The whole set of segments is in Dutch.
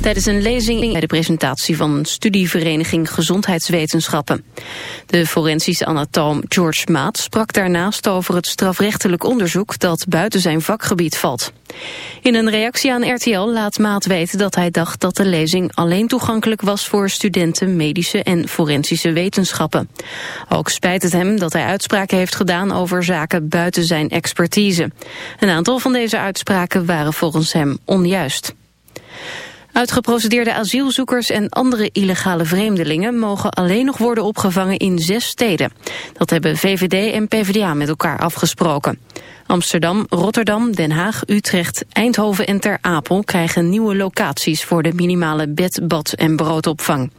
Tijdens een lezing bij de presentatie van een studievereniging Gezondheidswetenschappen. De forensische anatoom George Maat sprak daarnaast over het strafrechtelijk onderzoek dat buiten zijn vakgebied valt. In een reactie aan RTL laat Maat weten dat hij dacht dat de lezing alleen toegankelijk was voor studenten medische en forensische wetenschappen. Ook spijt het hem dat hij uitspraken heeft gedaan over zaken buiten zijn expertise. Een aantal van deze uitspraken waren volgens hem onjuist. Uitgeprocedeerde asielzoekers en andere illegale vreemdelingen mogen alleen nog worden opgevangen in zes steden. Dat hebben VVD en PvdA met elkaar afgesproken. Amsterdam, Rotterdam, Den Haag, Utrecht, Eindhoven en Ter Apel krijgen nieuwe locaties voor de minimale bed, bad en broodopvang.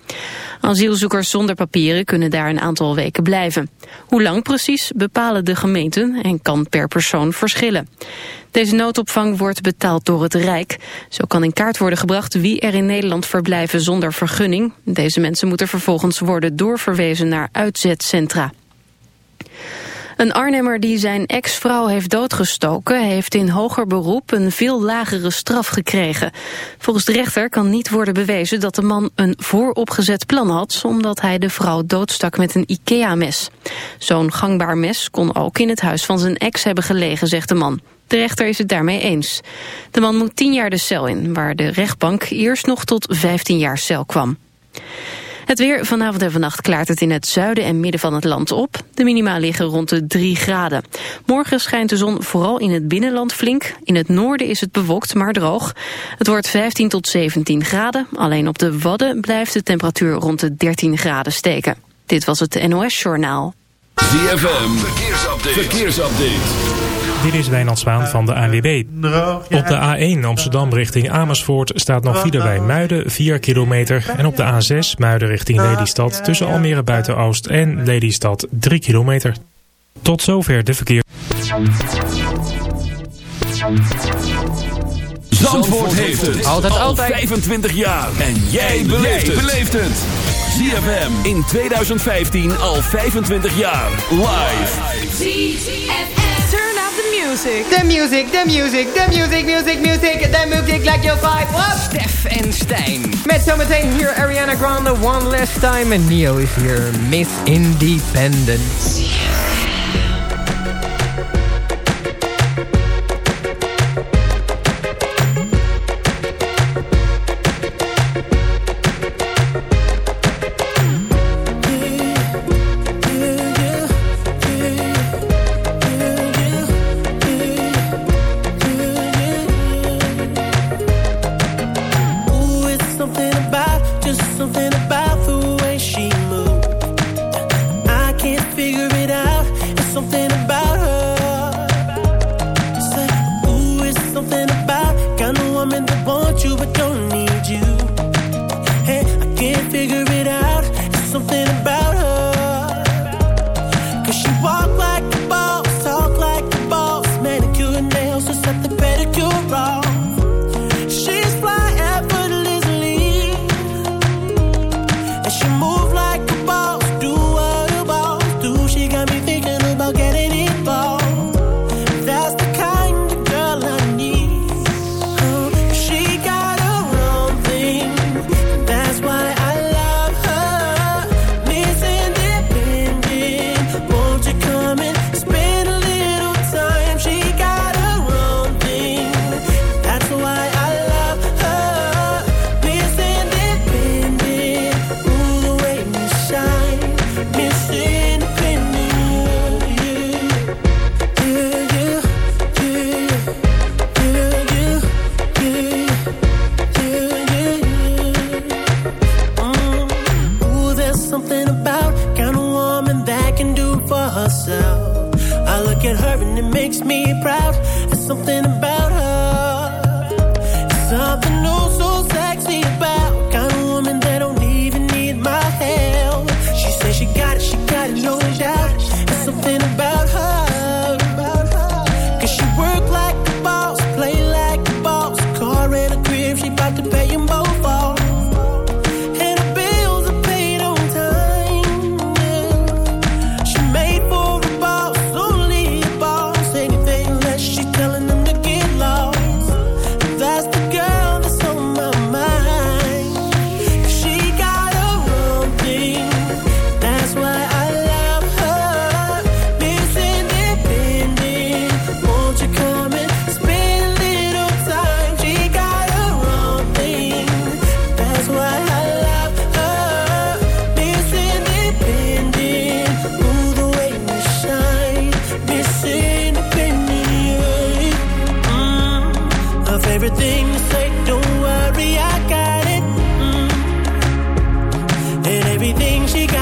Asielzoekers zonder papieren kunnen daar een aantal weken blijven. Hoe lang precies bepalen de gemeenten en kan per persoon verschillen. Deze noodopvang wordt betaald door het Rijk. Zo kan in kaart worden gebracht wie er in Nederland verblijven zonder vergunning. Deze mensen moeten vervolgens worden doorverwezen naar uitzetcentra. Een Arnhemmer die zijn ex-vrouw heeft doodgestoken... heeft in hoger beroep een veel lagere straf gekregen. Volgens de rechter kan niet worden bewezen dat de man een vooropgezet plan had... omdat hij de vrouw doodstak met een IKEA-mes. Zo'n gangbaar mes kon ook in het huis van zijn ex hebben gelegen, zegt de man. De rechter is het daarmee eens. De man moet tien jaar de cel in, waar de rechtbank eerst nog tot 15 jaar cel kwam. Het weer vanavond en vannacht klaart het in het zuiden en midden van het land op. De minima liggen rond de 3 graden. Morgen schijnt de zon vooral in het binnenland flink. In het noorden is het bewolkt, maar droog. Het wordt 15 tot 17 graden. Alleen op de Wadden blijft de temperatuur rond de 13 graden steken. Dit was het NOS Journaal. ZFM, verkeersupdate. verkeersupdate. Dit is Wijnand Zwaan van de ANWB. Op de A1 Amsterdam richting Amersfoort staat nog file bij Muiden 4 kilometer. En op de A6 Muiden richting Lelystad tussen Almere Buiten-Oost en Lelystad 3 kilometer. Tot zover de verkeer. Zandvoort heeft het altijd al 25 jaar. En jij beleeft het. ZFM in 2015 al 25 jaar. Live. music. The music, the music, the music, music, music. The music like your vibe. What? Stef en Stijn. Met zometeen hier Ariana Grande One Last Time. En Neo is hier Miss Independence. she got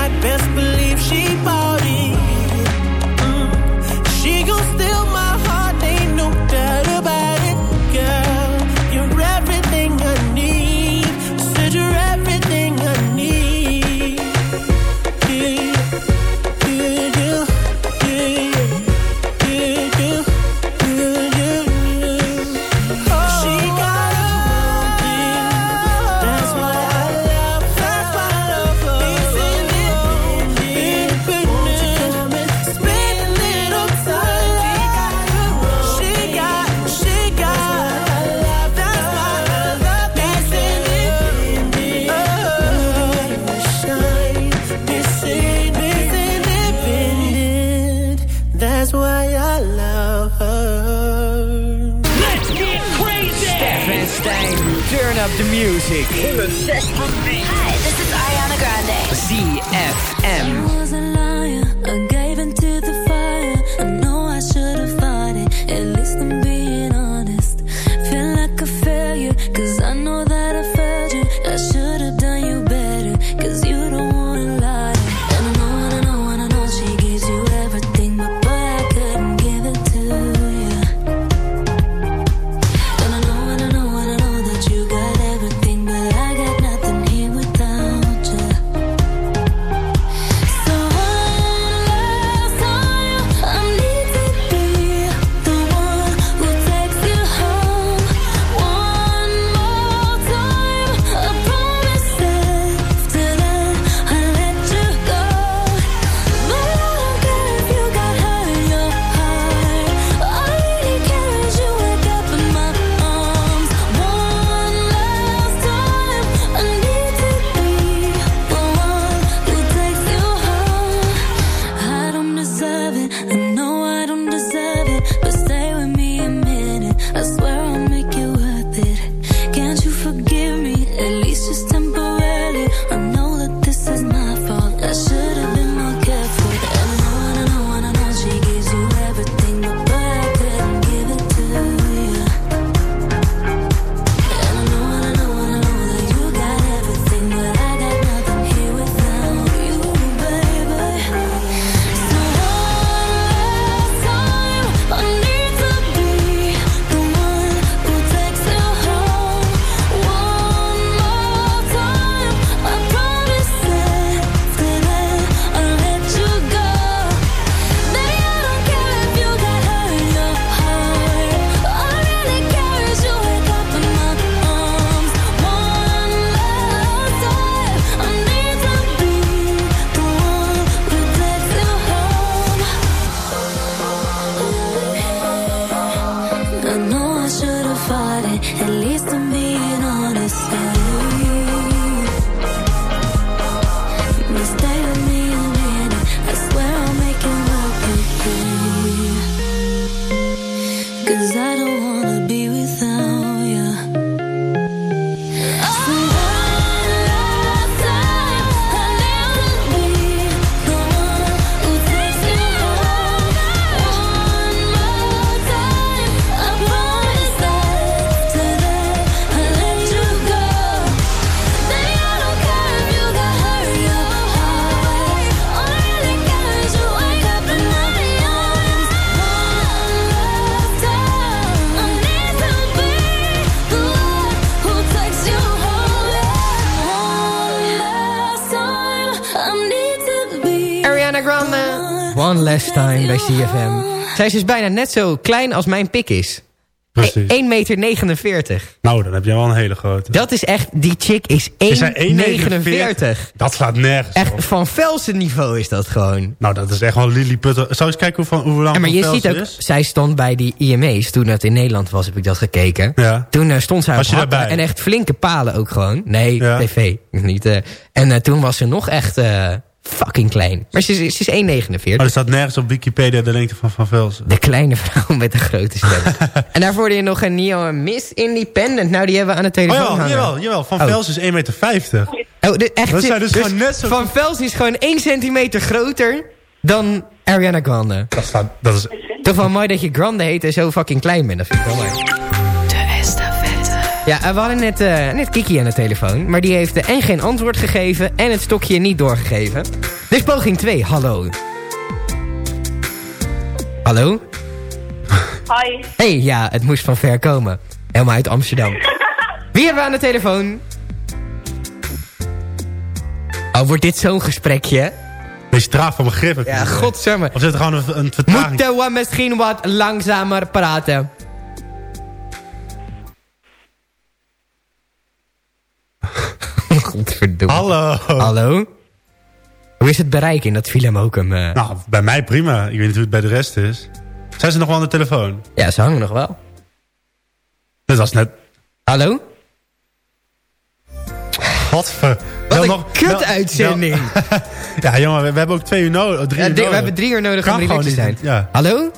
One Last Time bij CFM. Zij is dus bijna net zo klein als mijn pik is. Precies. 1,49 meter. 49. Nou, dan heb je wel een hele grote. Dat is echt, die chick is 1,49. Dat slaat nergens Echt, van Velsen niveau is dat gewoon. Nou, dat is echt wel Lily Putter. Zou eens kijken hoe, hoe lang ja, maar je ziet ook, is? Zij stond bij die IMA's. toen dat in Nederland was, heb ik dat gekeken. Ja. Toen eh, stond zij was op en echt flinke palen ook gewoon. Nee, tv. Niet, eh. en eh, toen was ze nog echt fucking klein. Maar ze, is, ze is 1,49. Maar er staat nergens op Wikipedia de lengte van Van Vels. De kleine vrouw met de grote stem. en daarvoor hoorde je nog een Neo Miss Independent. Nou, die hebben we aan de telefoon oh, ja, jawel, jawel, Van oh. Vels is 1,50 meter. Oh, de, echt, zijn dus, dus, gewoon net zo... Van Vels is gewoon 1 centimeter groter dan Ariana Grande. Dat, staat, dat is... Toch wel mooi dat je Grande heet en zo fucking klein bent. Dat vind ik wel mooi. Ja, eh, we hadden net, eh, net Kiki aan de telefoon. Maar die heeft eh, en geen antwoord gegeven en het stokje niet doorgegeven. Dus poging 2, hallo. Hallo? Hoi. hey, ja, het moest van ver komen. Helemaal uit Amsterdam. Wie hebben we aan de telefoon? Oh, wordt dit zo'n gesprekje? Beetje traag van begrip. heb ik Ja, godsamme. Of zit er gewoon een, een vertraging? Moeten we misschien wat langzamer praten? Godverdomme. Hallo. Hallo? Hoe is het bereik in dat film ook hem? eh? Nou, bij mij prima. Ik weet niet hoe het bij de rest is. Zijn ze nog wel aan de telefoon? Ja, ze hangen nog wel. Dat was net... Hallo? Wat voor... Wat een nog- kut-uitzending. ja, jongen, we, we hebben ook twee uur nodig. Drie Ja, uur we hebben drie uur nodig Kan om relaxed te zijn. Ja. Hallo?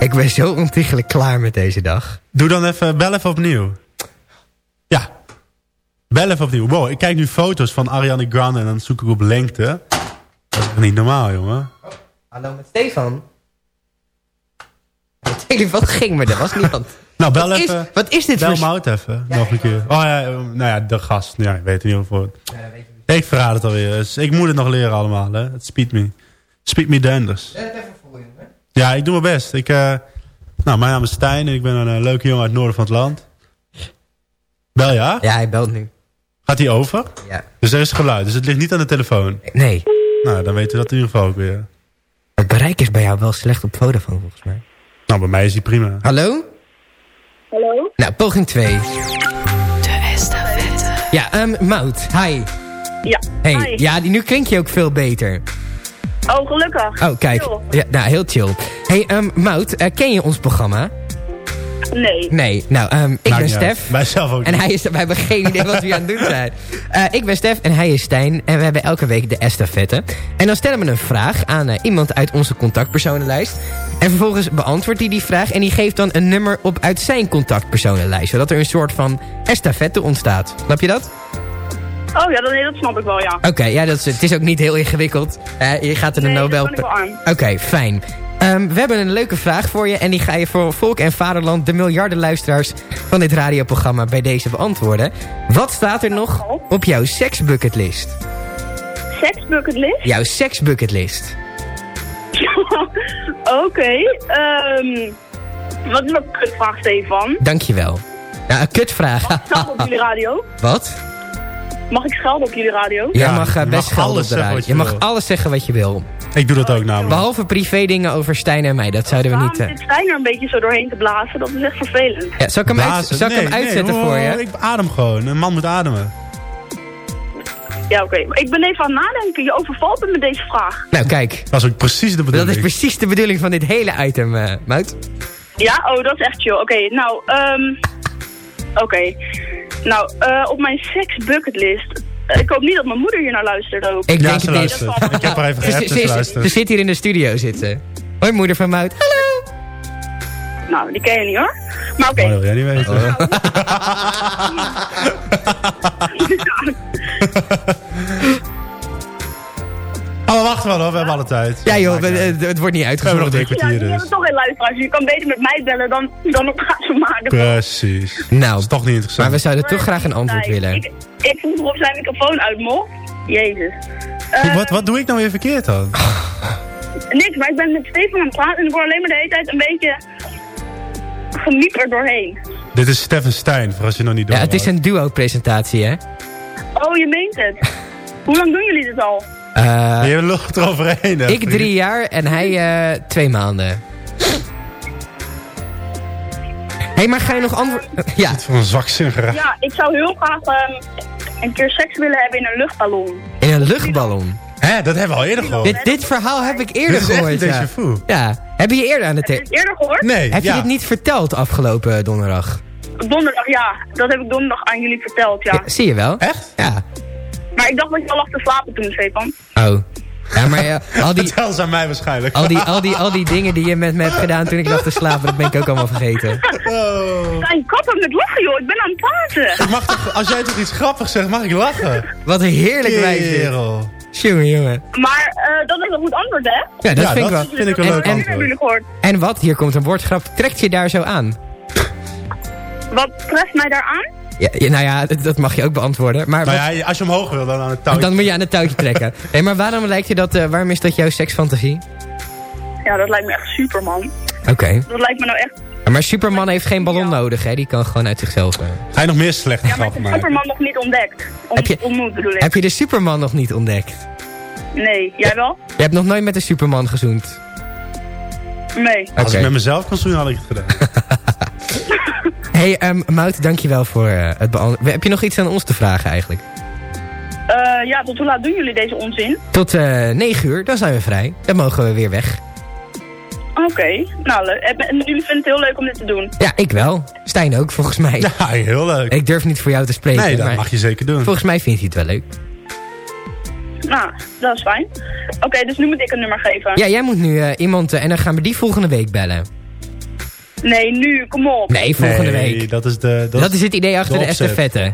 Ik ben zo ontiegelijk klaar met deze dag. Doe dan even, bel even opnieuw. Ja. Bel even opnieuw. Wow, ik kijk nu foto's van Ariana Grande en dan zoek ik op lengte. Dat is niet normaal, jongen. Hallo met Stefan. De telefoon ging maar, dat was niemand. Nou, bel wat, is, even. wat is dit Bel voor... Mout even, nog een keer. Oh ja, eh, nou ja, de gast. Ja, ik weet het niet voor. Ik verraad het alweer. Dus ik moet het nog leren allemaal, hè. Het speed me. Speed me denders. Ja, ik doe mijn best. Ik, eh, nou, mijn naam is Stijn en ik ben een eh, leuke jongen uit het noorden van het land. Bel ja? Ja, hij belt nu. Gaat hij over? Ja. Dus er is geluid, dus het ligt niet aan de telefoon. Nee, Nou, dan weten we dat in ieder geval ook weer. het bereik is bij jou wel slecht op Vodafone volgens mij. Nou, bij mij is hij prima. Hallo? Hallo? Nou, poging 2. De estafette. Ja, ehm Mout, hi. Ja. Hey, Hi. ja, die, nu klink je ook veel beter. Oh, gelukkig. Oh, kijk. Chill. Ja, nou, heel chill. Hey, ehm Mout, eh, ken je ons programma? Nee. Nee, nou, ehm, ik ben. Stef. Wij zelf ook En niet. hij is, wij hebben geen idee wat we aan het doen zijn. Eh, ik ben Stef en hij is Stijn. En we hebben elke week de estafette. En dan stellen we een vraag aan eh, iemand uit onze contactpersonenlijst. En vervolgens beantwoordt hij die vraag. En die geeft dan een nummer op uit zijn contactpersonenlijst. Zodat er een soort van estafette ontstaat. Snap je dat? Oh ja, dat, nee, dat snap ik wel, ja. Oké, ja, dat is, het is ook niet heel ingewikkeld. Je gaat er de Nee, Nobel... Oké, fijn. Ehm, we hebben een leuke vraag voor je. En die ga je voor Volk en Vaderland, de miljarden luisteraars van dit radioprogramma, bij deze beantwoorden. Wat staat er nog op jouw seksbucketlist? Seksbucketlist? Jouw seksbucketlist. Oké. ehm wat is een kutvraag, Stefan? Dankjewel. Nou, een kutvraag. Schelden op jullie radio? Wat? Mag ik schelden op jullie radio? Jij Ja, mag eh, je best mag schelden alles op de zeggen radio. wat Je je mag alles zeggen wat je wil. Ik doe dat ook namelijk. Behalve privé dingen over Stijn en mij. Dat zouden we niet... zit Stijn er een beetje zo doorheen te blazen? Dat is echt vervelend. Ja, zal ik hem, uit, Blazen. zal ik hem nee, uitzetten voor je? Ik adem gewoon. Een man moet ademen. Ja, oké. Maar Ik ben even aan het nadenken. Je overvalt me met deze vraag. Nou, kijk. Dat is ook precies de Dat bedoeling. is precies de bedoeling van dit hele item, Mout. Ja? Oh, dat is echt chill. Oké, nou, ehm... Oké. Nou, eh, op mijn seksbucketlist... eh, ik hoop niet dat mijn moeder hier naar luistert ook. Ik ja, denk ze het niet. luistert. Ik heb haar even Ze, geappt ze, ze ze, zit hier in de studio zitten. Hoi moeder van Mout. Hallo. Nou, die ken je niet hoor. Maar oké. Oh, dat wil jij niet weten. Oh, maar wacht wel hoor. We hebben alle tijd. Ja joh, Maakt we- niet uit. het, het wordt niet We hebben nog uitgezonden. Ja, kwartier jullie dus. hebben toch geen luisteraars. Je kan beter met mij bellen dan, dan op gaan maken. Precies. Dat Nou, is toch niet interessant. maar we zouden toch graag een antwoord Nee, willen. Ik, ik vroeg of zijn microfoon uit mocht. Jezus. Eh, wat, wat doe ik nou weer verkeerd dan? Niks, maar ik ben met Stefan aan het praten en ik word alleen maar de hele tijd een beetje gemiep er doorheen. Dit is Stefan Stijn, voor als je nog niet door Ja, het is een duo-presentatie, hè? Oh, je meent het. Hoe lang doen jullie dit al? Eh, Je lucht eroverheen. ik vriend. drie jaar en hij eh, twee maanden. Hé, hey, maar ga je nog antwoord... ja, Wat voor een zwakzinnige Ja, ik zou heel graag ehm, een keer seks willen hebben in een luchtballon. in een luchtballon. Hè, dat hebben we al eerder gehoord. Dit, dit verhaal heb ik eerder Dit is echt gehoord, een ja. déjà vu. Ja, heb je je eerder aan de Heb je te... het eerder gehoord? Nee, Heb je dit niet verteld afgelopen donderdag? Donderdag, ja. Dat heb ik donderdag aan jullie verteld, ja. Ja, zie je wel? Echt? Ja. Maar ik dacht dat je al lag te slapen toen, Stefan. Oh. Ja, maar eh, al, die, Vertel ze aan mij waarschijnlijk. al, die, al, die, al die dingen die je met me hebt gedaan toen ik lag te slapen, dat ben ik ook allemaal vergeten. Oh. Zijn kappen met lachen, joh. Ik ben aan het praten. Ik mag toch, als jij toch iets grappigs zegt, mag ik lachen. Wat heerlijk wijs dit. Kerel. Jongen, jongen. Maar eh, dat is een goed antwoord, hè? Ja, dat Ja, vind ik dat wel. vind ik een En- leuk antwoord. En wat? Hier komt een woordgrap. Trekt je daar zo aan? Wat treft mij daar aan? Ja, ja, nou ja, dat, mag je ook beantwoorden. Maar Nou wat- ja, als je omhoog wil, dan aan het touwtje. dan moet je aan het touwtje trekken. hey, maar waarom lijkt je dat... eh, waarom is dat jouw seksfantasie? Ja, dat lijkt me echt super, man. Oké. Dat lijkt me nou echt... Maar Superman heeft geen ballon nodig, hè? Die kan gewoon uit zichzelf... eh. Je nog meer slechte Ja, maar ik grappen heb maken? Superman nog niet ontdekt. Om, Heb je- Ontmoet bedoel ik. Heb je de Superman nog niet ontdekt? Nee, jij wel? Je hebt nog nooit met de Superman gezoend. Nee. Als ik met mezelf kon zoenen, had ik het gedaan. Hey, um, Mout, dankjewel voor eh, het beantwoorden. Heb je nog iets aan ons te vragen eigenlijk? Eh, ja, tot hoe laat doen jullie deze onzin? Tot eh 9 uur, dan zijn we vrij. Dan mogen we weer weg. Oké, nou leuk. En jullie vinden het heel leuk om dit te doen? Ja, ik wel. Stijn ook, volgens mij. Ja, heel leuk. Ik durf niet voor jou te spreken. Nee, dat maar mag je zeker doen. Volgens mij vindt hij het wel leuk. Nou, dat is fijn. Oké, dus nu moet ik een nummer geven. Ja, jij moet nu eh, iemand... en dan gaan we die volgende week bellen. Nee, nu, kom op. Nee, volgende nee, week. dat is de... Dat, is het idee achter de estafette.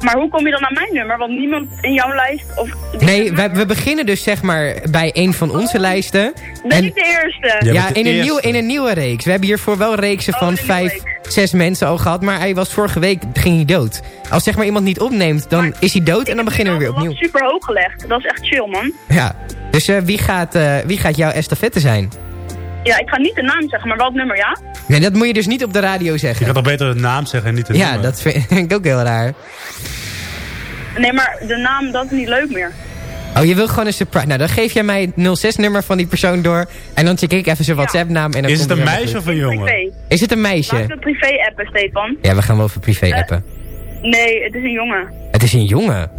Maar hoe kom je dan aan mijn nummer? Want niemand in jouw lijst... Of Nee, we, we beginnen dus zeg maar bij een van onze lijsten. Ben En ik de eerste? Ja, ja, bent de in een, nieuw, in een nieuwe reeks. We hebben hiervoor wel reeksen Oh, van vijf, zes mensen al gehad. Maar hij was vorige week, ging hij dood. Als zeg maar iemand niet opneemt, dan Maar is hij dood en dan beginnen we weer opnieuw. super hoog gelegd. Dat is echt chill, man. Ja, dus eh, wie, gaat, eh, wie gaat jouw estafette zijn? Ja, ik ga niet de naam zeggen, maar wel het nummer, ja? Nee, dat moet je dus niet op de radio Je zeggen. gaat toch beter de naam zeggen en niet de Ja, nummer? dat vind ik ook heel raar. Nee, maar de naam, dat is niet leuk meer. Oh, je wil gewoon een surprise. Nou, dan geef jij mij het 06-nummer van die persoon door. En dan check ik even zijn WhatsApp-naam. en dan Is het een meisje of een jongen? Privé. Is het een meisje? ik het privé appen, Stefan. Ja, we gaan wel voor privé appen. Nee, het is een jongen. Het is een jongen.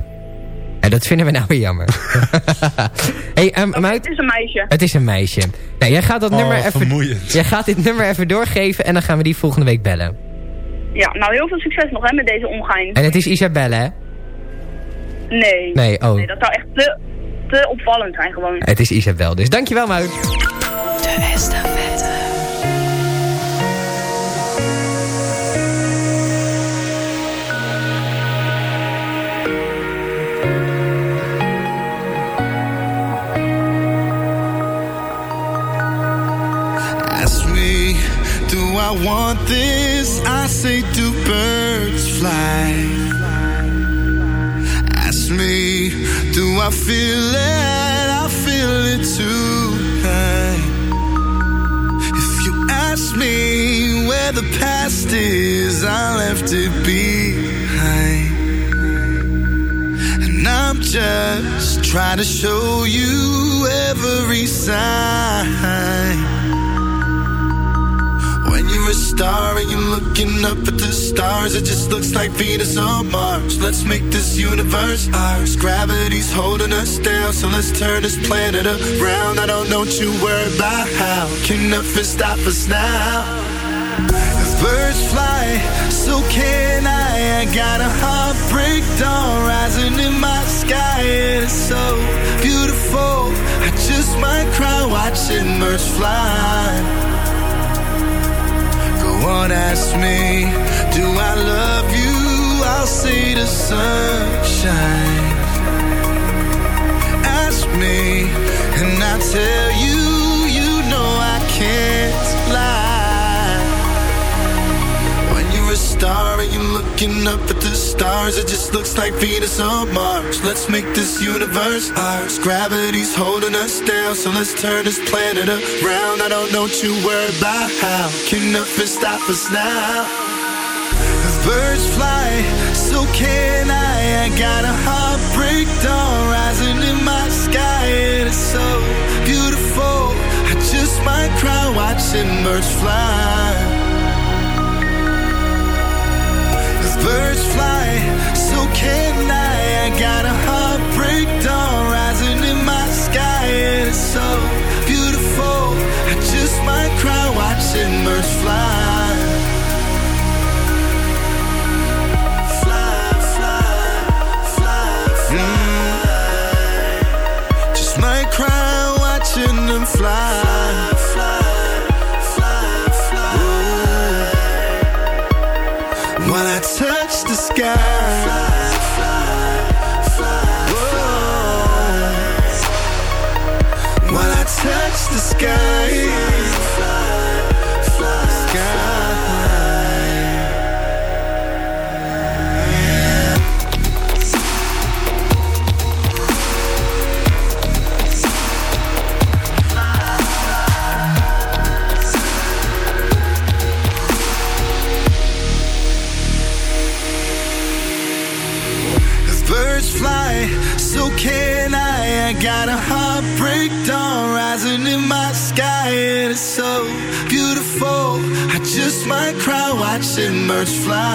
Ja, dat vinden we nou weer jammer. hey, um, het is een meisje. het is een meisje. Nou, jij gaat dat Oh, nummer even... vermoeiend. Jij gaat dit nummer even doorgeven en dan gaan we die volgende week bellen. Ja, nou heel veel succes nog hè, met deze omgein. En het is Isabelle, hè? Nee. Nee, oh. Nee, dat zou echt te, te opvallend zijn gewoon. Het is Isabel, dus dankjewel, Mout. De estafette. I want this? I say, do birds fly? Ask me, do I feel it? I feel it tonight. If you ask me where the past is, I left it behind. And I'm just trying to show you every sign. When you're a star and you're looking up at the stars, it just looks like Venus or Mars. Let's make this universe ours. Gravity's holding us down, so let's turn this planet around. I don't know what you worry about how. Can nothing stop us now? Birds fly, so can I. I got a heartbreak dawn rising in my sky. and It's so beautiful. I just might cry watching birds fly. Go on, ask me, do I love you? I'll say the sunshine. Ask me, and I tell you, you know I can't lie. Star you're looking up at the stars, it just looks like Venus or Mars. Let's make this universe ours. Gravity's holding us down, so let's turn this planet around. I don't know what you worry about how. Can nothing stop us now? Birds fly, so can I. I got a heartbreak dawn rising in my sky, and it's so beautiful. I just might cry watching birds fly. So can I I got a heartbreak dawn rising in my sky It's so beautiful. I just might cry watching birds fly. Fly, sky birds fly.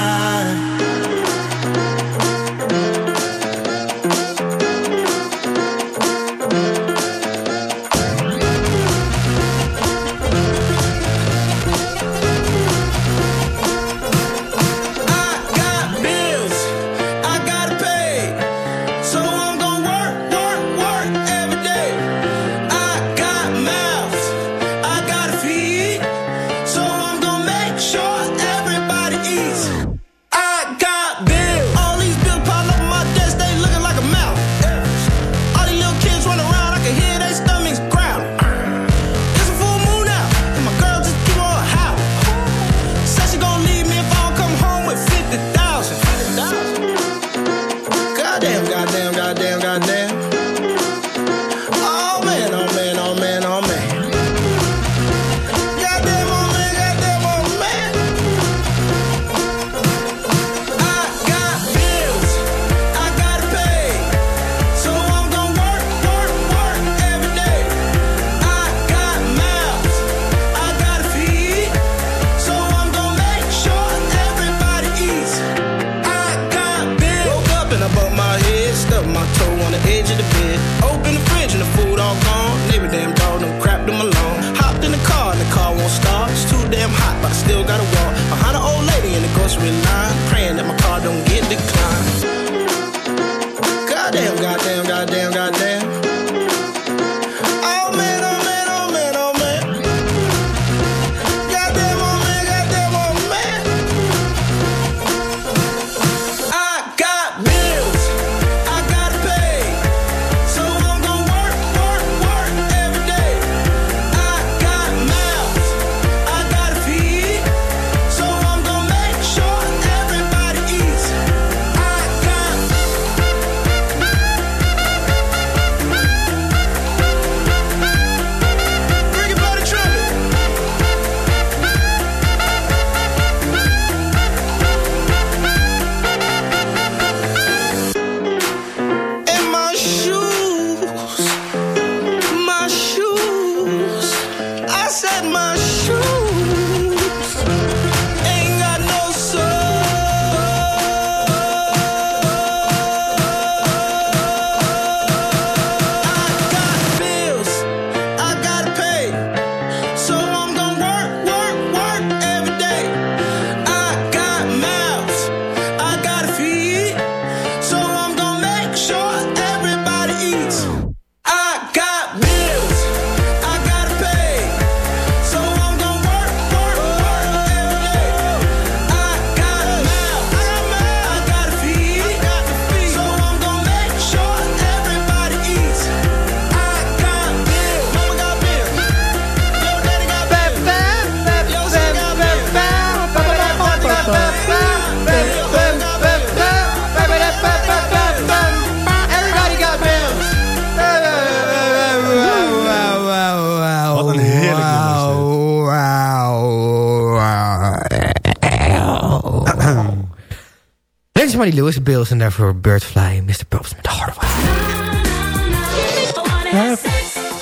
Dit is Money Lewis, Bills en daarvoor Birdfly, Mr. Pops met Heart of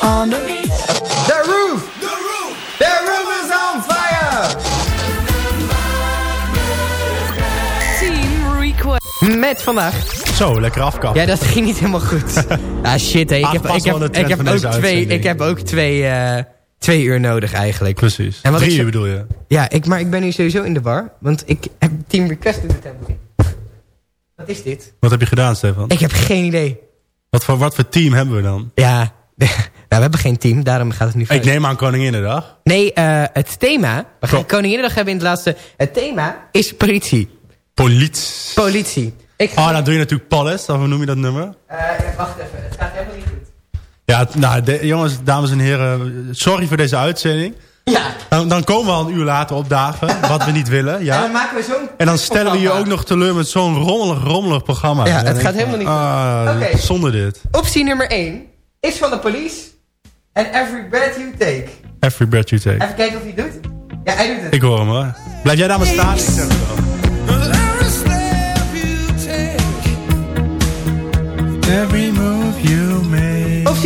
On the beach. The roof! The roof! The roof is on fire! Team Request. Met vandaag. Zo, lekker afkappen. Ja, dat ging niet helemaal goed. ah shit, hè. Ik, heb, ik, heb, de ik, ook twee, ik heb ook twee, eh, twee uur nodig eigenlijk. Precies. En wat Drie uur bedoel je? Ja, ik, maar ik ben nu sowieso in de war. Want ik heb Team Request helemaal niet. Wat is dit? Wat heb je gedaan, Stefan? Ik heb geen idee. Wat voor, wat voor team hebben we dan? Ja, nou, we hebben geen team, daarom gaat het nu Ik fout. neem aan Koninginnedag. Nee, eh, het thema... We gaan Ko- Koninginnedag hebben in het laatste... Het thema is politie. Politie. Politie. Ik Oh, dan doe je natuurlijk Palace, of hoe noem je dat nummer? Eh, wacht even, het gaat helemaal niet goed. Ja, nou, de- jongens, dames en heren, sorry voor deze uitzending. Ja, Dan, dan komen we al een uur later opdagen, wat we niet willen. en dan Ja? maken we zo'n... En dan stellen we je ook nog teleur met zo'n rommelig, rommelig programma. Ja, het gaat helemaal niet Ah. Zonder dit. Optie nummer 1 is van de police. En every breath you take. Every breath you take. Even kijken of hij het doet. Ja, hij doet het. Ik hoor hem hoor. Blijf jij daar maar staan? Ik zeg het wel. Every move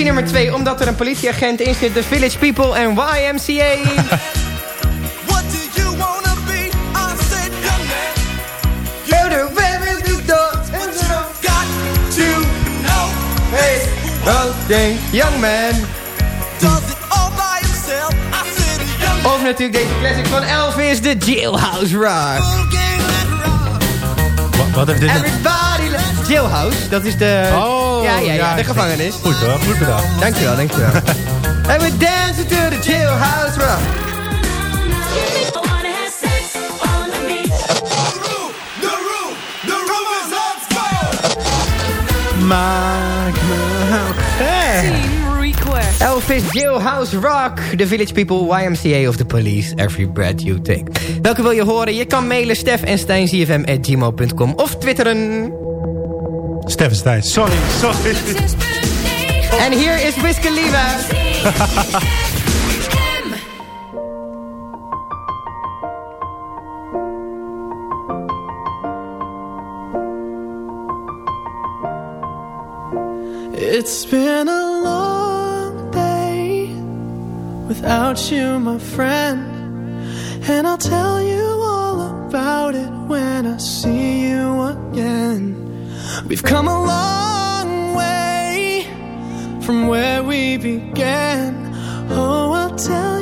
nummer 2, omdat er een politieagent in zit. The Village People en YMCA. What do you wanna be? I said, young man. Got to know. Hey, young man. Does it all by himself? I said, young man. Of natuurlijk deze classic van Elvis, de Jailhouse Rock. Wat, wat heeft dit net... Everybody loves Jailhouse, dat is de... Oh, ja, ja, ja, de gevangenis. Goed hoor, goed gedaan. Dankjewel, dankjewel. And we dance to the Jailhouse Rock. The room, the room is on fire. Maak me... Team Request. Elvis Jailhouse Rock, The Village People, YMCA of The Police, Every Breath You Take. Welke wil je horen? Je kan mailen Stef en Stijn, gmail.com of twitteren. Steffen Stijn, sorry, sorry. En hier is Wiz Khalifa. It's been a long day without you, my friend. And I'll tell you all about it when I see you again. We've come a long way from where we began. Oh, I'll tell you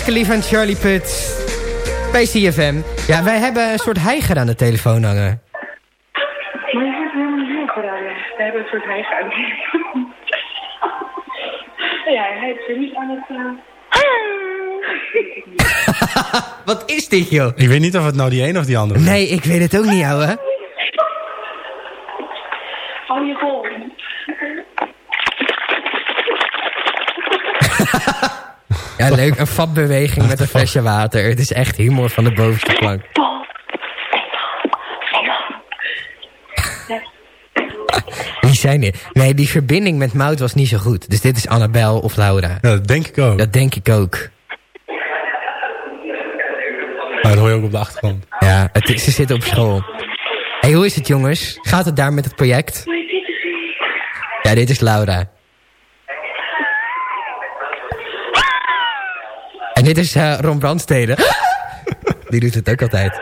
Khalifa en Charlie Puth. Bij CFM. Ja, wij hebben een soort heiger aan de telefoon hangen. Maar je hebt helemaal niet gedaan. We hebben een soort heiger aan Ja, hij is er niet aan het... eh, Wat is dit, joh? Ik weet niet of het nou die een of die andere is. Nee, ik weet het ook niet, ouwe. Hou je vol. Ja, leuk. Een vatbeweging met een flesje water. Het is echt humor van de bovenste plank. Wie zijn dit? Nee, die verbinding met Mout was niet zo goed. Dus dit is Annabel of Laura. Ja, dat denk ik ook. Dat denk ik ook. Maar dat hoor je ook op de achtergrond. Ja, het, is- ze zitten op school. hey, hoe is het jongens? Gaat het daar met het project? Ja, dit is Laura. En dit is eh, Ron Brandstede. Die doet het ook altijd.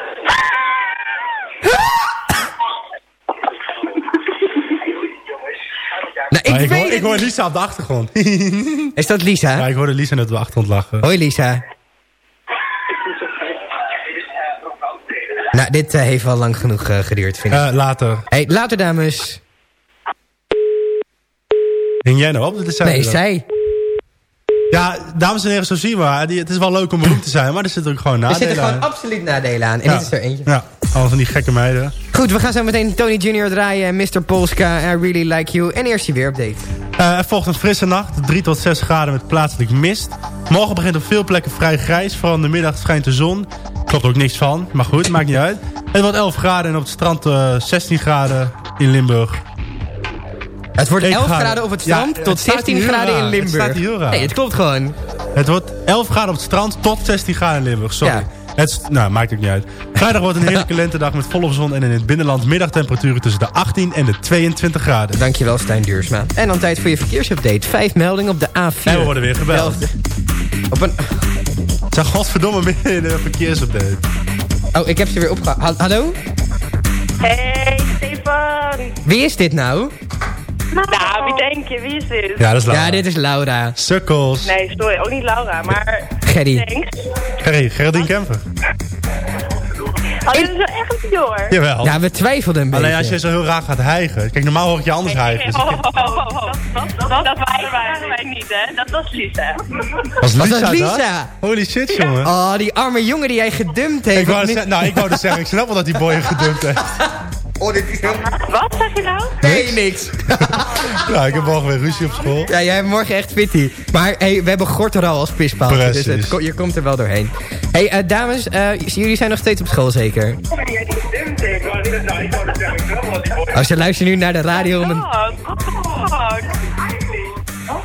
Nou, ik Maar ik, hoor, ik. Lisa op de achtergrond. Is dat Lisa? Ja, ik hoorde Lisa net op de achtergrond lachen. Hoi Lisa. Nou, dit eh, heeft wel lang genoeg eh, geduurd, vind ik. Eh, later. hey, later dames. Hing jij nou op? Dat is zij Nee, dan. zij. Ja, dames en heren, zo zien we haar. Die- Het is wel leuk om beroemd te zijn, maar er zitten ook gewoon Er nadelen zitten gewoon aan. absoluut nadelen aan. En Ja. dit is er eentje. Ja, allemaal van die gekke meiden. Goed, we gaan zo meteen Tony Junior draaien. en Mr. Polska, I Really Like You. En eerst je weerupdate. Eh, er volgt een frisse nacht, 3 tot 6 graden met plaatselijk mist. Morgen begint op veel plekken vrij grijs, vooral in de middag schijnt de zon. Klopt ook niks van, maar goed, maakt niet uit. Het wordt 11 graden en op het strand eh, 16 graden in Limburg. Het wordt Ik 11 ga- graden op het strand het tot staat 16 hier heel graden in. Het Limburg. staat hier heel raar. Nee, het klopt gewoon. Het wordt 11 graden op het strand tot 16 graden in Limburg, sorry. Ja. Het nou, maakt ook niet uit. Vrijdag wordt een heerlijke lentedag met volop zon en in het binnenland middagtemperaturen tussen de 18 en de 22 graden. Dankjewel Stijn Duursma. En dan tijd voor je verkeersupdate. Vijf meldingen op de A4. En we worden weer gebeld. Op een... Het zijn godverdomme midden in de verkeersupdate. Oh, ik heb ze weer opgehaald. Ha- Hallo? Hey, Stefan. Wie is dit nou? Nou, wie denk je? Wie is dit? Ja, dat is Laura. Ja, dit is Laura. Sukkels. Nee, sorry, ook niet Laura, maar... Gerry. Gerry, Geraldine Kemper. Oh, dit is wel echt een hoor. Jawel. Ja, we twijfelden een beetje. Alleen als je zo heel raar gaat hijgen. Kijk, normaal hoor ik je anders hijgen. Dus Oh, oh, oh, oh, oh. Dat, dat, dat, dat waren wij niet, hè? Dat was Lisa. was Was Lisa dat dat? Lisa? Holy shit, jongen. Oh, die arme jongen die jij gedumpt heeft. Ik wou, nou, ik wou dus zeggen, ik snap wel dat die boy je gedumpt heeft. Oh, dit is helemaal... Wat zeg je nou? Nee, niks. Nou, ik heb morgen weer ruzie op school. Ja, jij hebt morgen echt fitty. Maar hey, we hebben Gorter al als pispaaltje. Dus het, je komt er wel doorheen. hey, eh, dames, eh, jullie zijn nog steeds op school zeker? Oh, ze luisteren nu naar de radio om een... Oh, God.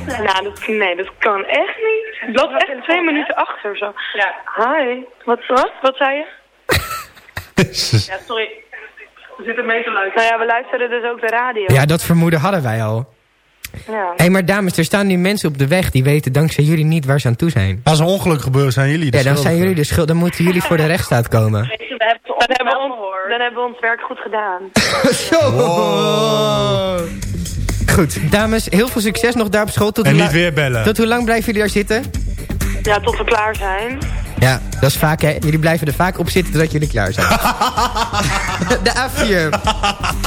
Nou, dat, nee, dat kan echt niet. Ik loop echt twee minuten achter of zo. Ja. Hi. Wat, wat? Wat zei je? Ja, sorry. We zitten mee te luisteren. Nou ja, we luisteren dus ook de radio. Ja, dat vermoeden hadden wij al. Ja. Hé, hey, maar dames, er staan nu mensen op de weg... die weten dankzij jullie niet waar ze aan toe zijn. Als er ongeluk gebeurt, zijn jullie de Ja, dan zijn jullie de schuld. Dan moeten jullie voor de rechtsstaat komen. Dan hebben, we ons, dan hebben we ons werk goed gedaan. Zo. Goed, dames, heel veel succes nog daar op school. Tot En niet weer bellen. Tot hoe lang blijven jullie daar zitten? Ja, tot we klaar zijn. Ja, dat is vaak, hè. Jullie blijven er vaak op zitten totdat jullie klaar zijn. de A4.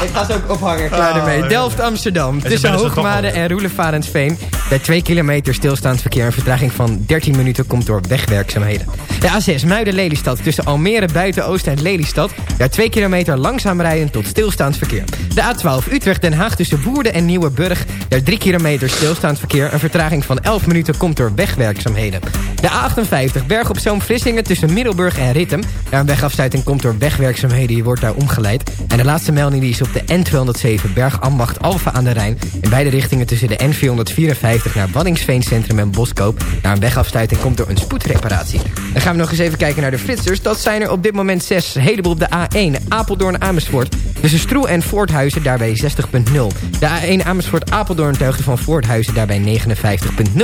Ik ga ze ook ophangen, klaar Oh, ermee. En ze Tussen Hoogmade en Roelevarensveen. Bij 2 kilometer stilstaand verkeer. Een vertraging van 13 minuten komt door wegwerkzaamheden. De A6 Muiden-Lelystad. Tussen Almere, Buiten-Oost en Lelystad. Daar 2 kilometer langzaam rijden tot stilstaand verkeer. De A12 Utrecht-Den Haag tussen Woerden en Nieuweburg. Daar 3 kilometer stilstaand verkeer. Een vertraging van 11 minuten komt door wegwerkzaamheden. De A58 Berg op Zoom Vlissingen tussen Middelburg en Rittem. Daar een wegafsluiting komt door wegwerkzaamheden. Je wordt daar omgeleid. En de laatste melding die is op de N207 Berg Ambacht Alphen aan de Rijn. In beide richtingen tussen de N454 naar Waddingsveen Centrum en Boskoop. Daar een wegafsluiting komt door een spoedreparatie. Dan gaan we nog eens even kijken naar de flitsers. Dat zijn er op dit moment zes. Een heleboel op de A1 Apeldoorn Amersfoort. Tussen Stroe en Voorthuizen daarbij 60.0 De A1 Amersfoort Apeldoorn tuigde van Voorthuizen daarbij 59.0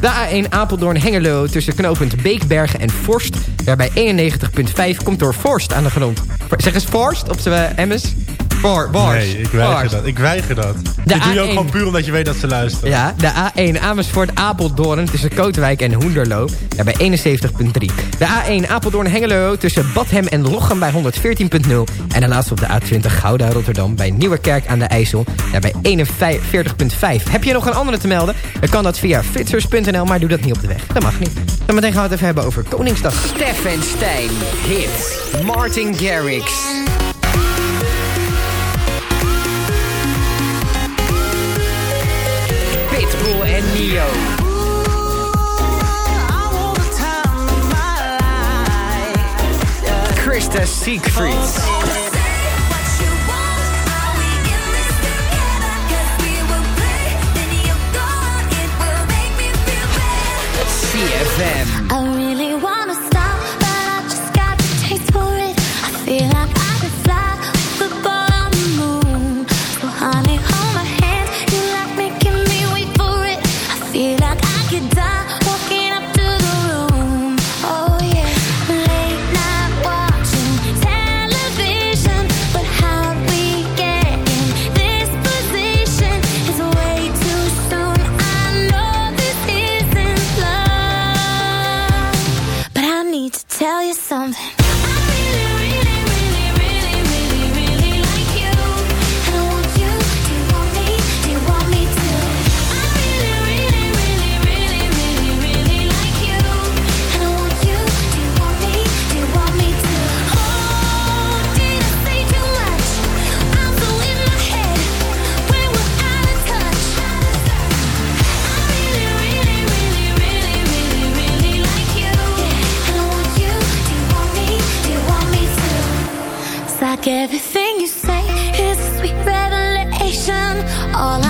De A1 Apeldoorn Hengelo tussen knooppunt Beekbergen en Forst. Daarbij 91.5 komt door Forst aan de grond. Zeg eens Forst op z'n uh, Emmers. Bar, bars. Nee, ik weiger bars. dat. Ik weiger dat. De Dit doe je ook A1. gewoon puur omdat je weet dat ze luisteren. Ja, de A1 Amersfoort Apeldoorn tussen Kootwijk en Hoenderloo. Ja, bij 71.3. De A1 Apeldoorn Hengelo tussen Badhem en Lochem bij 114.0. En laatste op de A20 Gouda Rotterdam bij Nieuwerkerk aan de IJssel. Ja, bij 41.5. Heb je nog een andere te melden? Dan kan dat via flitsers.nl, maar doe dat niet op de weg. Dat mag niet. Dan meteen gaan we het even hebben over Koningsdag. Stefan Stijn, hits. Martin Garrix. En Neo. Krista Siegfried. CFM. Like everything you say is a sweet revelation. All I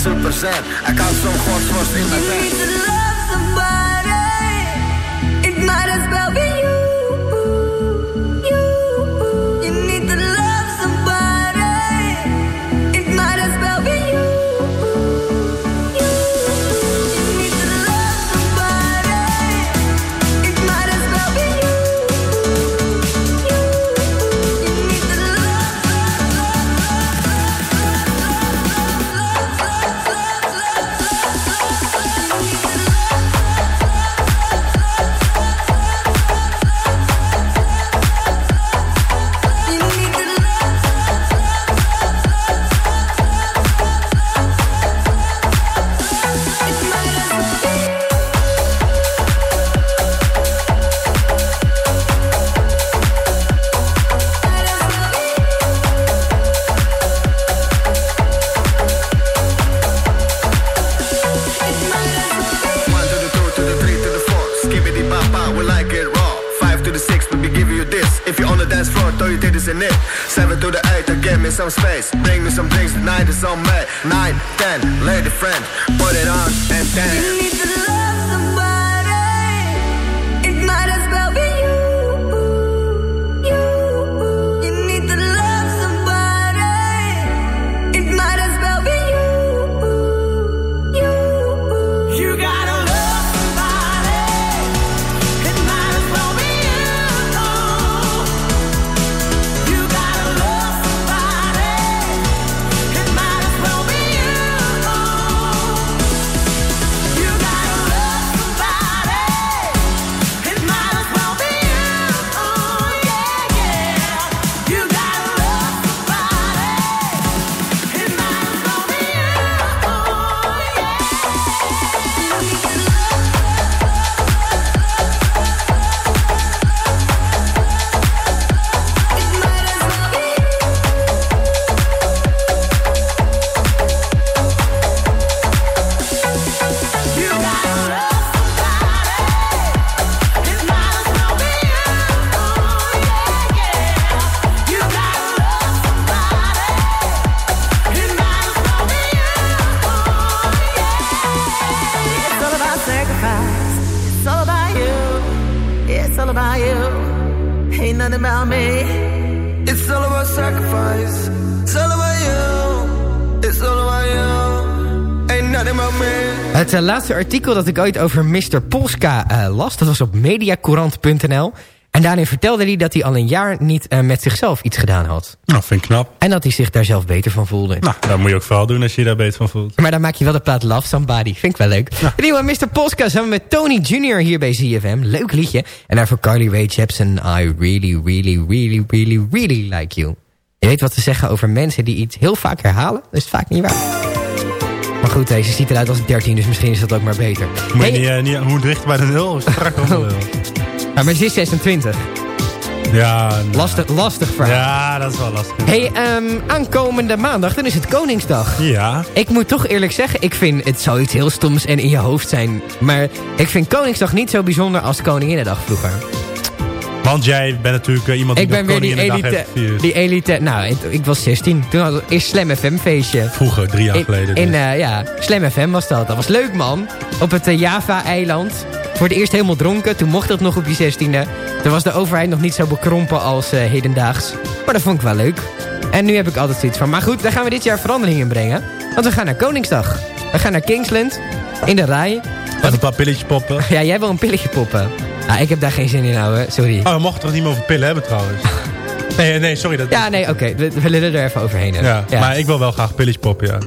super zen. I got some horse horse in my pants. It might as well be it. Seven to the eight, give me some space. Bring me some drinks, the night is on me. Nine, ten, lady friend, put it on and dance. You need to love somebody. Eh, laatste artikel dat ik ooit over Mr. Polska eh, las... dat was op mediacourant.nl. En daarin vertelde hij dat hij al een jaar niet eh, met zichzelf iets gedaan had. Nou, vind ik knap. En dat hij zich daar zelf beter van voelde. Nou, dat moet je ook vooral doen als je je daar beter van voelt. Maar dan maak je wel de plaat Love Somebody. Vind ik wel leuk. De nieuwe Mr. Polska samen met Tony Jr. hier bij ZFM. Leuk liedje. En daarvoor Carly Rae Jepsen. I really, really, really, really, really like you. Je weet wat ze zeggen over mensen die iets heel vaak herhalen. Dat is vaak niet waar. Maar goed, deze ziet eruit als 13, dus misschien is dat ook maar beter. Moet je Hey, niet, eh, niet, hoe bij de nul of strak onder de nul? maar maar ze is 26. Ja, nou, Lastig, lastig verhaal. ja, dat is wel lastig. Hey, ehm, aankomende maandag, dan is het Koningsdag. Ja, Ik moet toch eerlijk zeggen, ik vind het zou iets heel stoms en in je hoofd zijn. Maar ik vind Koningsdag niet zo bijzonder als Koninginnedag vroeger. Want jij bent natuurlijk eh, iemand die Ik ben weer die elite, die elite... Nou, ik, was 16. Toen had ik eerst Slam FM feestje. Vroeger, drie jaar In, geleden. in, dus. eh, ja, Slam FM was dat. Dat was leuk, man. Op het eh, Java-eiland. Voor het eerst helemaal dronken. Toen mocht dat nog op je 16e. Toen was de overheid nog niet zo bekrompen als hedendaags. Maar dat vond ik wel leuk. En nu heb ik altijd zoiets van... Maar goed, daar gaan we dit jaar verandering in brengen. Want we gaan naar Koningsdag. We gaan naar Kingsland. In de rij. Met een paar pilletjes poppen. Ja, jij wil een pilletje poppen. Ah, ik heb daar geen zin in, ouwe. Sorry. Oh, we mochten toch niet meer over pillen hebben trouwens? Nee, nee, sorry. Dat... Ja, nee, oké. We, we willen er even overheen. hè. Ja, maar ik wil wel graag pilletjes poppen, ja.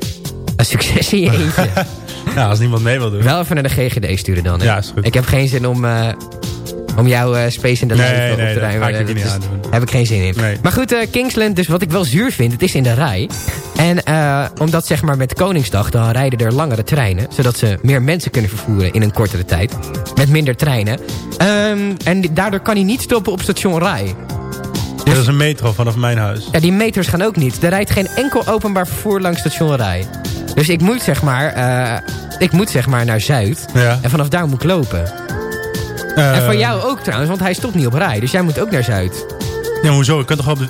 Een succes in je eentje. Ja, als niemand mee wil doen. Wel even naar de GGD sturen dan. hè? Ja, is goed. Ik heb geen zin om, eh, om jouw eh, space in de Nee, rij op nee, te ruimen. er Dat niet is- doen. Heb ik geen zin in. Nee. Maar goed, eh, Kingsland, dus wat ik wel zuur vind, het is in de rij. En eh, omdat zeg maar met Koningsdag, dan rijden er langere treinen. Zodat ze meer mensen kunnen vervoeren in een kortere tijd. Met minder treinen. Ehm, en daardoor kan hij niet stoppen op station Rij. Dat is een metro vanaf mijn huis. Ja, die meters gaan ook niet. Er rijdt geen enkel openbaar vervoer langs station Rij. Dus ik moet zeg maar, ik moet zeg maar naar Zuid. Ja. En vanaf daar moet ik lopen. Eh, En van jou ook trouwens, want hij stopt niet op rij. Dus jij moet ook naar Zuid. Ja, hoezo? Je kunt toch op de...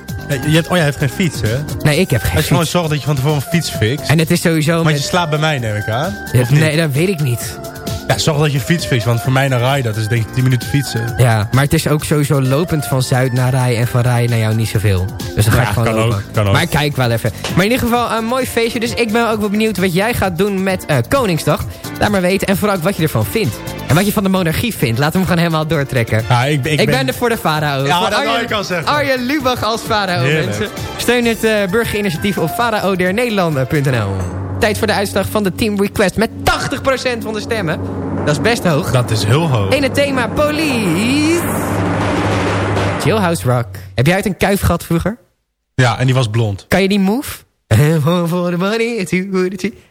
Je hebt, oh, jij hebt geen fiets, hè? Nee, ik heb geen Als je gewoon fiets. zorgt dat je van tevoren een fiets fixt. En het is sowieso... Want met- je slaapt bij mij, neem ik aan. Ja, nee, dat weet ik niet. Ja, zorg dat je fiets fixt. Want voor mij naar Rai, dat is denk ik 10 minuten fietsen. Ja, maar het is ook sowieso lopend van Zuid naar Rij en van Rij naar jou niet zoveel. Dus dan ga Ja, ik gewoon kan lopen. ook, kan ook. Maar ik kijk wel even. Maar in ieder geval een mooi feestje. Dus ik ben ook wel benieuwd wat jij gaat doen met eh, Koningsdag. Laat maar weten. En vooral ook wat je ervan vindt. En wat je van de monarchie vindt. Laten we hem gewoon helemaal doortrekken. Ja, ik, ik, Ik, ben, er voor de farao. Ja, Voor dat Arjen- ik al zeggen. Arjen Lubach als farao, mensen. Steun het eh, burgerinitiatief op faraodernederlanden.nl. Tijd voor de uitslag van de Team Request met 80% van de stemmen. Dat is best hoog. Dat is heel hoog. In het thema Police. Jailhouse Rock. Heb jij uit een kuif gehad vroeger? Ja, en die was blond. Kan je die move? The money.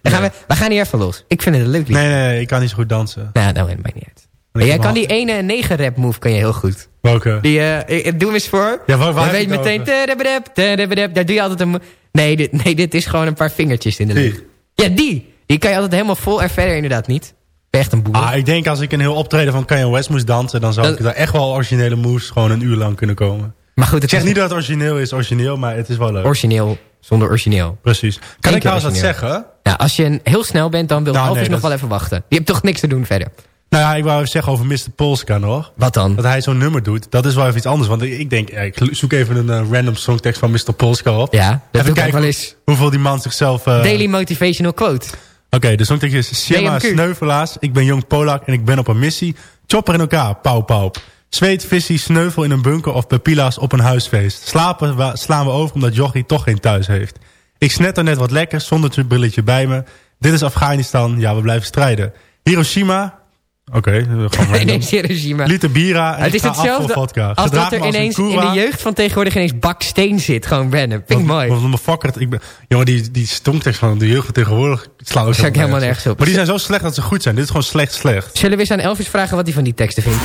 Dan gaan we, we gaan hier even los. Ik vind het een leuk lied. Nee, nee, ik kan niet zo goed dansen. Nou, nou, dat maakt niet uit. Maar jij kan die ene negen rap move kan je heel goed. Welke? Die, eh, doe hem eens voor. Ja, waar- waar Dan heb weet je het meteen... Daar doe je altijd een... Nee dit, nee, dit is gewoon een paar vingertjes in de Die? lucht. Ja, die. Die kan je altijd helemaal vol en verder inderdaad niet. Echt een boer. Ah, ik denk als ik een heel optreden van Kanye West moest dansen... dan zou Dat- ik daar echt wel originele moves gewoon een uur lang kunnen komen. Maar goed, Ik zeg niet dat het origineel is, origineel, maar het is wel leuk. Origineel zonder origineel. Precies. Kan ik trouwens wat zeggen? Ja, als je heel snel bent, dan wil Nou, Elvis nee, nog dat- wel even wachten. Je hebt toch niks te doen verder. Nou ja, ik wou even zeggen over Mr. Polska nog. Wat dan? Dat hij zo'n nummer doet. Dat is wel even iets anders. Want ik denk, ik zoek even een eh, random songtekst van Mr. Polska op. Ja, dat even kijken wel eens. hoeveel die man zichzelf... eh, Daily Motivational Quote. Oké, de songtekst is... Sjema DMQ. sneuvelaars, ik ben jong Polak en ik ben op een missie. Chopper in elkaar, pauw pauw. Zweet, visie, sneuvel in een bunker of pepila's op een huisfeest. Slapen slaan we over omdat Jochie toch geen thuis heeft. Ik snetter net wat lekker zonder brilletje bij me. Dit is Afghanistan, ja we blijven strijden. Hiroshima... Oké, eh, gewoon. Ineens Hiroshima. Liter bira en Het is hetzelfde vodka. als dat er als een ineens in de jeugd van tegenwoordig ineens baksteen zit. Gewoon random. Vind ik mooi. Mijn fucker, ik ben, jongen, die, die van de jeugd van tegenwoordig slaat ook helemaal nergens op. Maar die zijn zo slecht dat ze goed zijn. Dit is gewoon slecht, slecht. Zullen we eens aan Elvis vragen wat hij van die teksten vindt?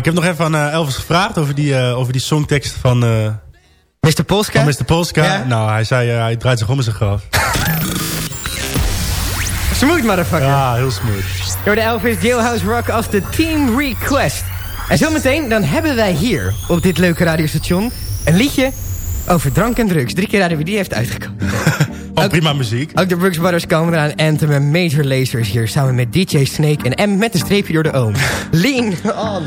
Ik heb nog even aan eh, Elvis gevraagd over die, eh, over die songtekst van... eh, Mr. Polska? Van Mr. Polska. Ja? Nou, hij zei, hij draait zich om in zijn graf. Smooth, motherfucker. Ja, heel smooth. Door de Elvis Jailhouse Rock als de Team Request. En zometeen dan hebben wij hier op dit leuke radiostation een liedje over drank en drugs. Drie keer raden wie die heeft uitgekomen. Oh, prima muziek. Ook de Brooks Brothers komen eraan. Anthem en Major Lasers hier samen met DJ Snake en M met een streepje door de oom. Lean on.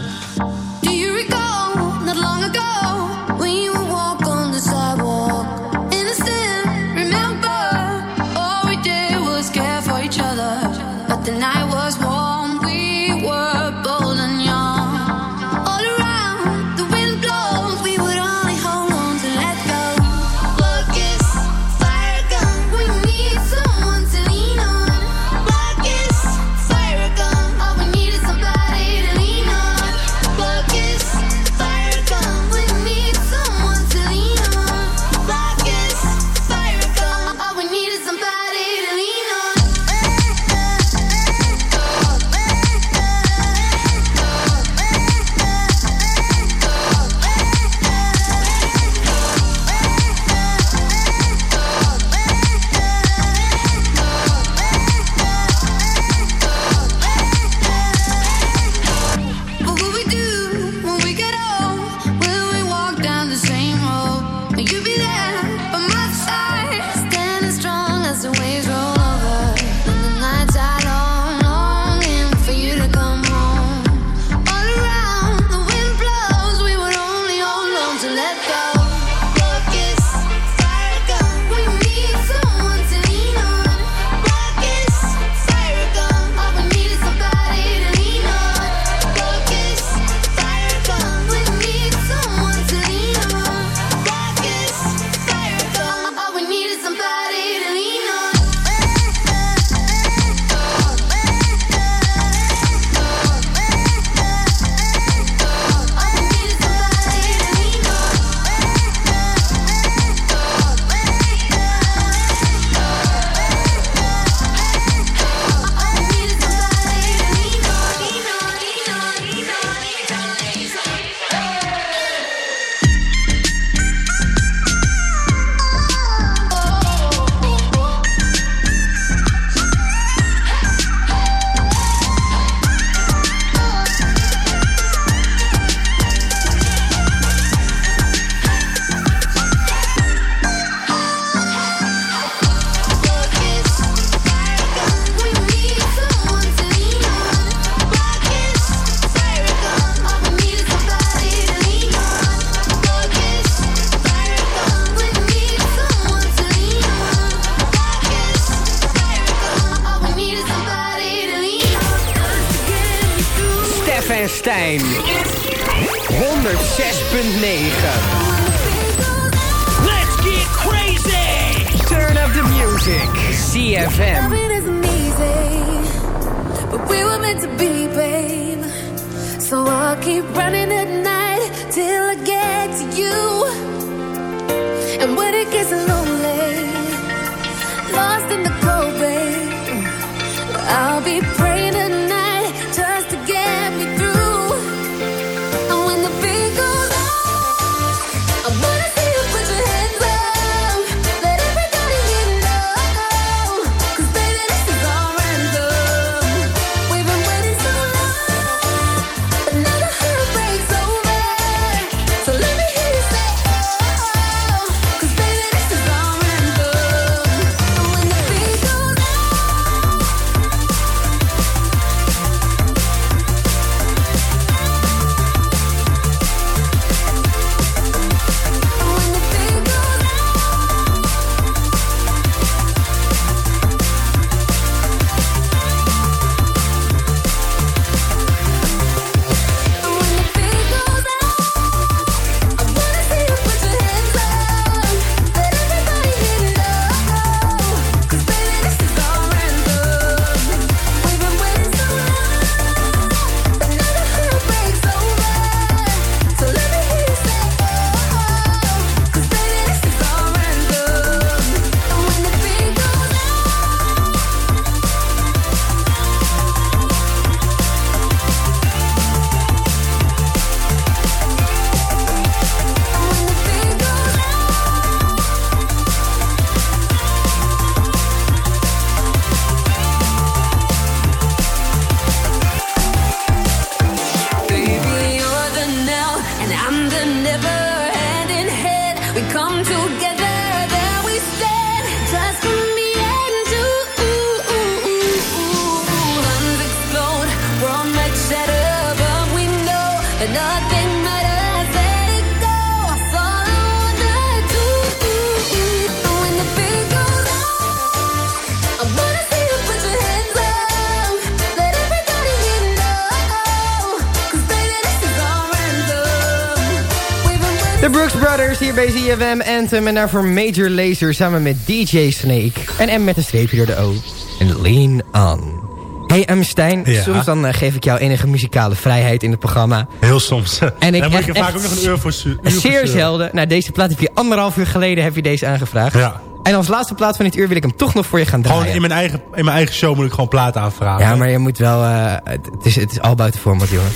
ZFM Anthem. En daarvoor Major Lazer samen met DJ Snake. En M met een streepje door de O. En Lean On. Hey M. Stijn, Ja. soms dan eh, geef ik jou enige muzikale vrijheid in het programma. Heel soms. En ik Daar moet er vaak ook nog een uur voor Zeer zelden. Nou, deze plaat heb je anderhalf uur geleden heb je deze aangevraagd. Ja. En als laatste plaat van dit uur wil ik hem toch nog voor je gaan draaien. Gewoon in mijn, eigen, in mijn eigen show moet ik gewoon platen aanvragen. Ja, maar je moet wel... eh, het, het is, het is al buiten format, jongen.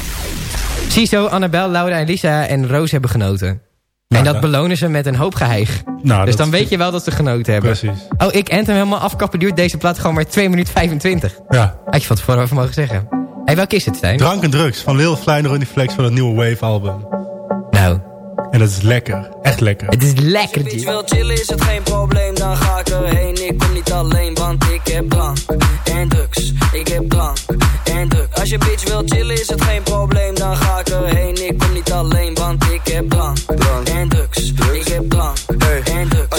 Ziezo, Annabel, Laura en Lisa en Roos hebben genoten. En dat dat- belonen ze met een hoop geheig. Nou, dus dan weet je wel dat ze genoten hebben. Precies. Oh, ik end hem helemaal afkappen. Duurt deze plaat gewoon maar 2 minuten 25. Ja. Had je van tevoren over mogen zeggen. Hé, hey, welke is het, Stijn? Drank en drugs van Lil Fly en Ronnie Flex van het nieuwe Wave album. Nou. En dat is lekker. Echt lekker. Het is lekker, Als je wil chillen is het geen probleem, dan ga ik erheen. Ik kom niet alleen, want ik heb drank en drugs. Ik heb drank en drugs. Als je bitch wil chillen is het geen probleem, dan ga ik erheen. Ik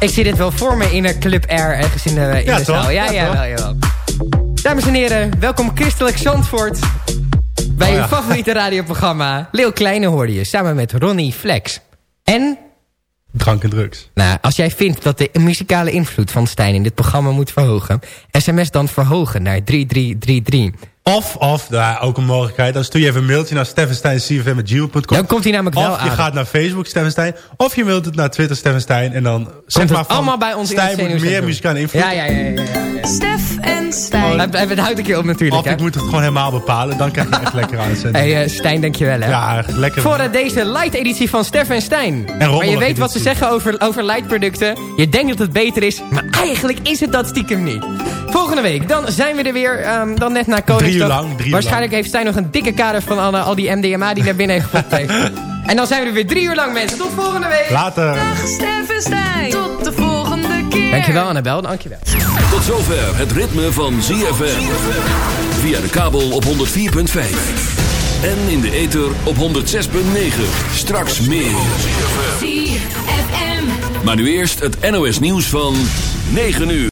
Ik zie dit wel voor me in een Club Air ergens in de, in Ja, de toch? zaal. Ja, Ja, ja, wel, jawel. Dames en heren, welkom Christelijk Zandvoort. Bij Oh, uw ja. favoriete radioprogramma. Leeuw Kleine hoorde je, samen met Ronnie Flex. En, Drank en drugs. nou, als jij vindt dat de muzikale invloed van Stijn in dit programma moet verhogen... sms dan verhogen naar 3333. Of, of nou, ook een mogelijkheid. Dan stuur je even een mailtje naar steffenstein.cvm.gmail.com. Dan komt hij namelijk wel Of je aan. gaat naar Facebook Steffenstein. Of je mailt het naar Twitter Steffenstein. En dan zeg het maar van, allemaal bij ons in Stijn het moet meer muzikale invloed. Ja, ja, ja. ja, ja. Stef en Stijn. Hij, hij houdt een keer op natuurlijk, Of hè. ik moet het gewoon helemaal bepalen. Dan krijg je echt lekker aan het zenden. Hey, eh, Stijn, dankjewel, hè. Ja, echt lekker. Voor eh, deze light-editie van Stef en Stijn. maar je weet wat ze editie. zeggen over, over light-producten. Je denkt dat het beter is, maar eigenlijk is het dat stiekem niet. Volgende week, dan zijn we er weer. ehm, dan net na Koningsdag. Uur lang, drie uur Waarschijnlijk heeft Stijn nog een dikke kader van alle, al die MDMA die naar binnen heeft gepopt. En dan zijn we er weer drie uur lang, mensen. Tot volgende week. Later. Dag Stef en Stijn. Tot de volgende keer. Dankjewel, Annabel. Dankjewel. Tot zover het ritme van ZFM. Via de kabel op 104.5. En in de ether op 106.9. Straks meer. ZFM. Maar nu eerst het NOS nieuws van 9 uur.